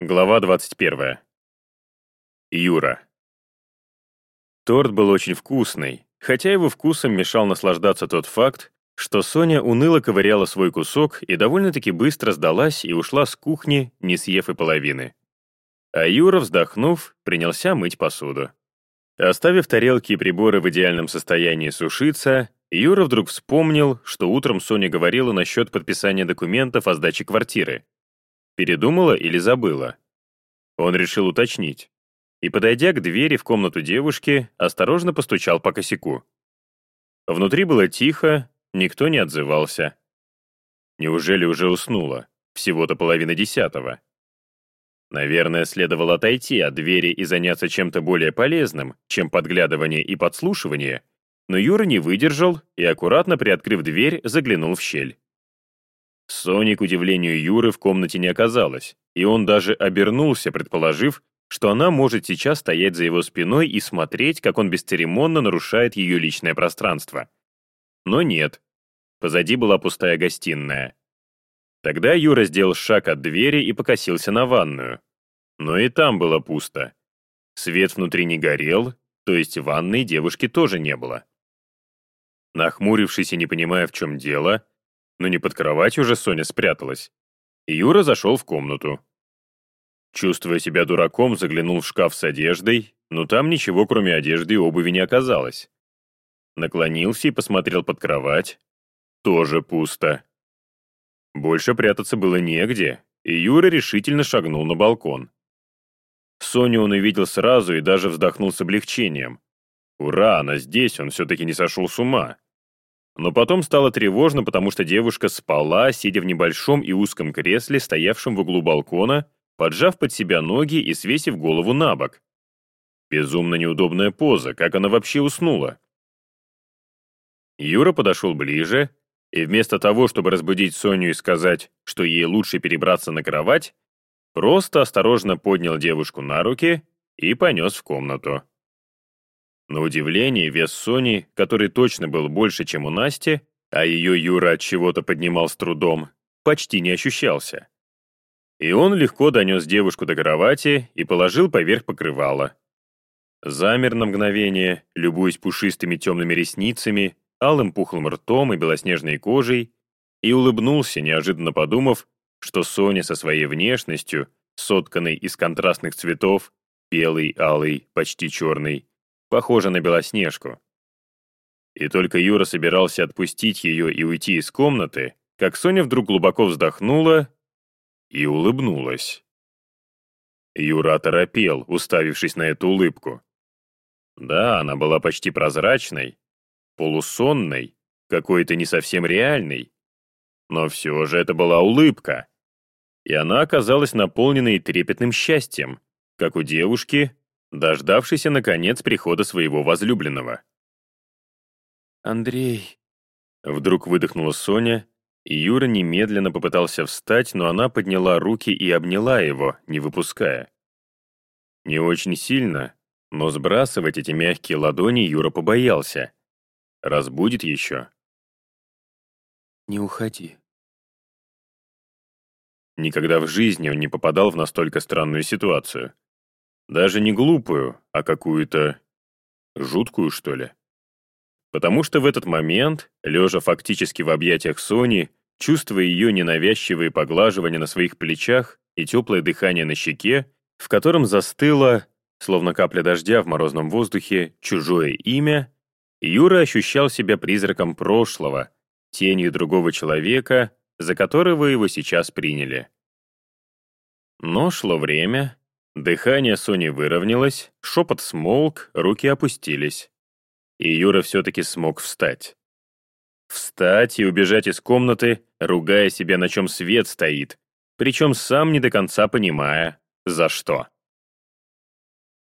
Глава 21. Юра. Торт был очень вкусный, хотя его вкусом мешал наслаждаться тот факт, что Соня уныло ковыряла свой кусок и довольно-таки быстро сдалась и ушла с кухни, не съев и половины. А Юра, вздохнув, принялся мыть посуду. Оставив тарелки и приборы в идеальном состоянии сушиться, Юра вдруг вспомнил, что утром Соня говорила насчет подписания документов о сдаче квартиры. Передумала или забыла? Он решил уточнить. И, подойдя к двери в комнату девушки, осторожно постучал по косяку. Внутри было тихо, никто не отзывался. Неужели уже уснула? Всего-то половина десятого. Наверное, следовало отойти от двери и заняться чем-то более полезным, чем подглядывание и подслушивание, но Юра не выдержал и, аккуратно приоткрыв дверь, заглянул в щель. Сони, к удивлению Юры, в комнате не оказалось, и он даже обернулся, предположив, что она может сейчас стоять за его спиной и смотреть, как он бесцеремонно нарушает ее личное пространство. Но нет. Позади была пустая гостиная. Тогда Юра сделал шаг от двери и покосился на ванную. Но и там было пусто. Свет внутри не горел, то есть ванной девушки тоже не было. Нахмурившись и не понимая, в чем дело, но не под кровать уже Соня спряталась. Юра зашел в комнату. Чувствуя себя дураком, заглянул в шкаф с одеждой, но там ничего, кроме одежды и обуви, не оказалось. Наклонился и посмотрел под кровать. Тоже пусто. Больше прятаться было негде, и Юра решительно шагнул на балкон. Соню он увидел сразу и даже вздохнул с облегчением. Ура, она здесь, он все-таки не сошел с ума. Но потом стало тревожно, потому что девушка спала, сидя в небольшом и узком кресле, стоявшем в углу балкона, поджав под себя ноги и свесив голову на бок. Безумно неудобная поза, как она вообще уснула? Юра подошел ближе, и вместо того, чтобы разбудить Соню и сказать, что ей лучше перебраться на кровать, просто осторожно поднял девушку на руки и понес в комнату. На удивление, вес Сони, который точно был больше, чем у Насти, а ее Юра от чего-то поднимал с трудом, почти не ощущался. И он легко донес девушку до кровати и положил поверх покрывала. Замер на мгновение, любуясь пушистыми темными ресницами, алым пухлым ртом и белоснежной кожей, и улыбнулся, неожиданно подумав, что Соня со своей внешностью, сотканной из контрастных цветов, белый, алый, почти черный, похожа на Белоснежку. И только Юра собирался отпустить ее и уйти из комнаты, как Соня вдруг глубоко вздохнула и улыбнулась. Юра оторопел, уставившись на эту улыбку. Да, она была почти прозрачной, полусонной, какой-то не совсем реальной. Но все же это была улыбка. И она оказалась наполненной трепетным счастьем, как у девушки, дождавшийся, наконец, прихода своего возлюбленного. «Андрей...» Вдруг выдохнула Соня, и Юра немедленно попытался встать, но она подняла руки и обняла его, не выпуская. Не очень сильно, но сбрасывать эти мягкие ладони Юра побоялся. Разбудит еще. «Не уходи». Никогда в жизни он не попадал в настолько странную ситуацию. Даже не глупую, а какую-то... жуткую, что ли. Потому что в этот момент, лежа фактически в объятиях Сони, чувствуя ее ненавязчивые поглаживания на своих плечах и теплое дыхание на щеке, в котором застыло, словно капля дождя в морозном воздухе, чужое имя, Юра ощущал себя призраком прошлого, тенью другого человека, за которого его сейчас приняли. Но шло время, Дыхание Сони выровнялось, шепот смолк, руки опустились. И Юра все-таки смог встать. Встать и убежать из комнаты, ругая себя, на чем свет стоит, причем сам не до конца понимая, за что.